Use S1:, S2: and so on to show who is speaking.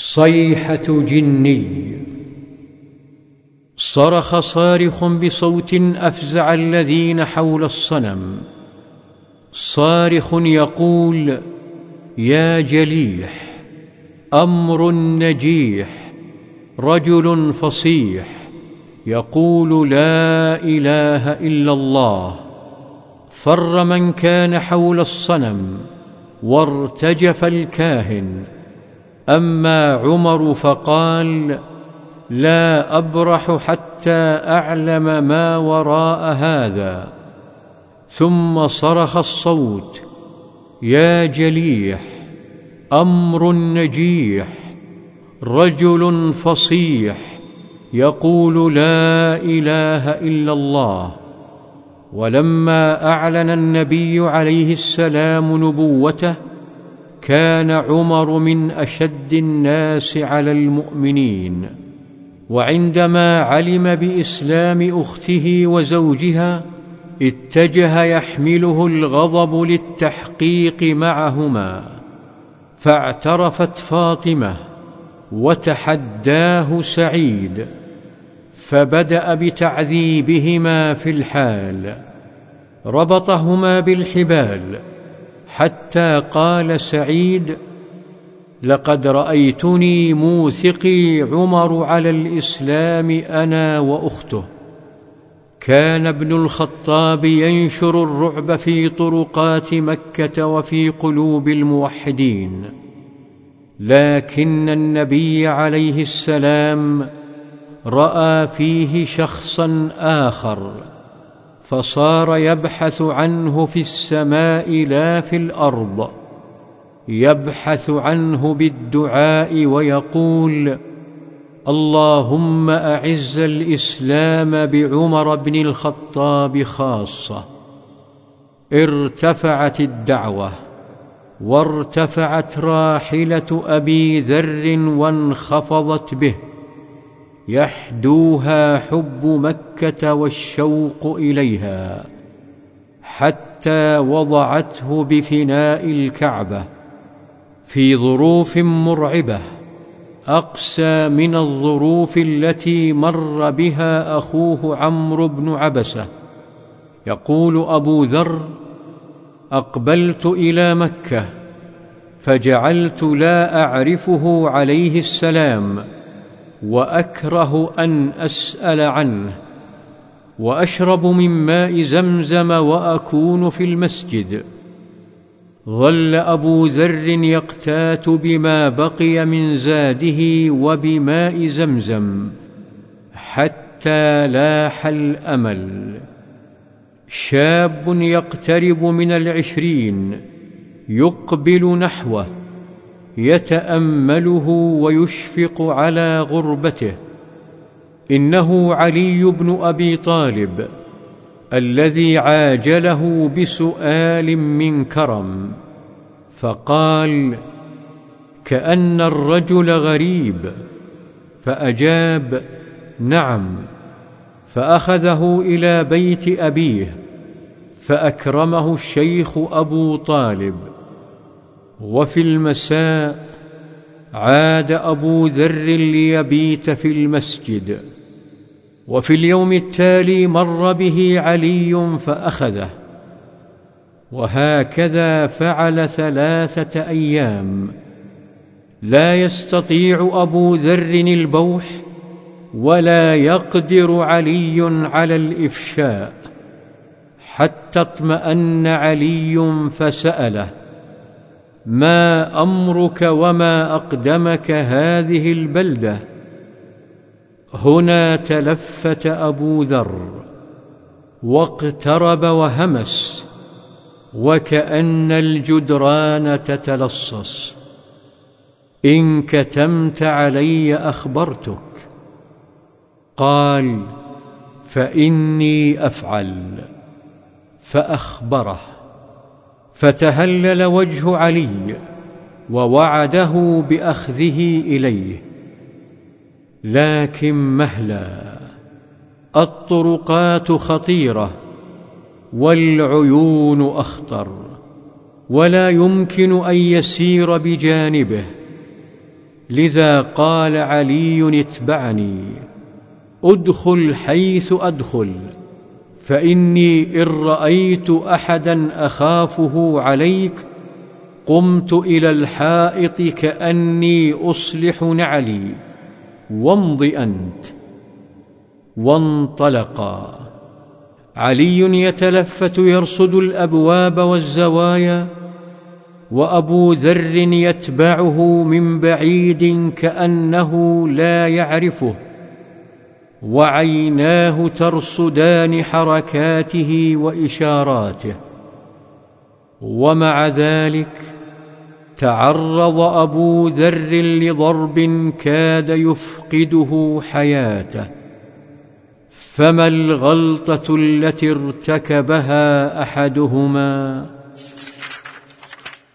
S1: صيحة جني. صرخ صارخ بصوت أفزع الذين حول الصنم. صارخ يقول يا جليح أمر نجيح رجل فصيح يقول لا إله إلا الله فر من كان حول الصنم وارتجف الكاهن. أما عمر فقال لا أبرح حتى أعلم ما وراء هذا. ثم صرخ الصوت يا جليح أمر نجيح رجل فصيح يقول لا إله إلا الله. ولما أعلن النبي عليه السلام نبوته كان عمر من أشد الناس على المؤمنين وعندما علم بإسلام أخته وزوجها اتجه يحمله الغضب للتحقيق معهما فاعترفت فاطمة وتحداه سعيد فبدأ بتعذيبهما في الحال ربطهما بالحبال حتى قال سعيد لقد رأيتني موثقي عمر على الإسلام أنا وأخته. كان ابن الخطاب ينشر الرعب في طرقات مكة وفي قلوب الموحدين. لكن النبي عليه السلام رأى فيه شخصا آخر. فصار يبحث عنه في السماء لا في الأرض. يبحث عنه بالدعاء ويقول اللهم أعز الإسلام بعمر بن الخطاب خاصة. ارتفعت الدعوة وارتفعت راحلة أبي ذر وانخفضت به. يحدوها حب مكة والشوق إليها حتى وضعته بفناء الكعبة في ظروف مرعبة أقسى من الظروف التي مر بها أخوه عمرو بن عبسة. يقول أبو ذر أقبلت إلى مكة فجعلت لا أعرفه عليه السلام. وأكره أن أسأل عنه وأشرب من ماء زمزم وأكون في المسجد. ظل أبو ذر يقتات بما بقي من زاده وبماء زمزم حتى لاح الأمل. شاب يقترب من العشرين يقبل نحوه. يتأمله ويشفق على غربته. إنه علي بن أبي طالب الذي عاجله بسؤال من كرم فقال كأن الرجل غريب. فأجاب نعم. فأخذه إلى بيت أبيه فأكرمه الشيخ أبو طالب. وفي المساء عاد أبو ذر ليبيت في المسجد وفي اليوم التالي مر به علي فأخذه وهكذا فعل ثلاثة أيام. لا يستطيع أبو ذر البوح ولا يقدر علي على الإفشاء حتى اطمأن علي فسأله. ما أمرك وما أقدمك هذه البلدة؟ هنا تلفت أبو ذر واقترب وهمس وكأن الجدران تتلصص. إن كتمت علي أخبرتك. قال فإني أفعل. فأخبره. فتهلل وجه علي ووعده بأخذه إليه. لكن مهلا الطرقات خطيرة والعيون أخطر ولا يمكن أن يسير بجانبه. لذا قال علي اتبعني ادخل حيث أدخل. فإني إن رأيت أحدا أخافه عليك قمت إلى الحائط كأني أصلح نعلي وامض أنت. وانطلقا. علي يتلفت يرصد الأبواب والزوايا وأبو ذر يتبعه من بعيد كأنه لا يعرفه. وعيناه ترصدان حركاته وإشاراته. ومع ذلك تعرض أبو ذر لضرب كاد يفقده حياته. فما الغلطة التي ارتكبها أحدهما؟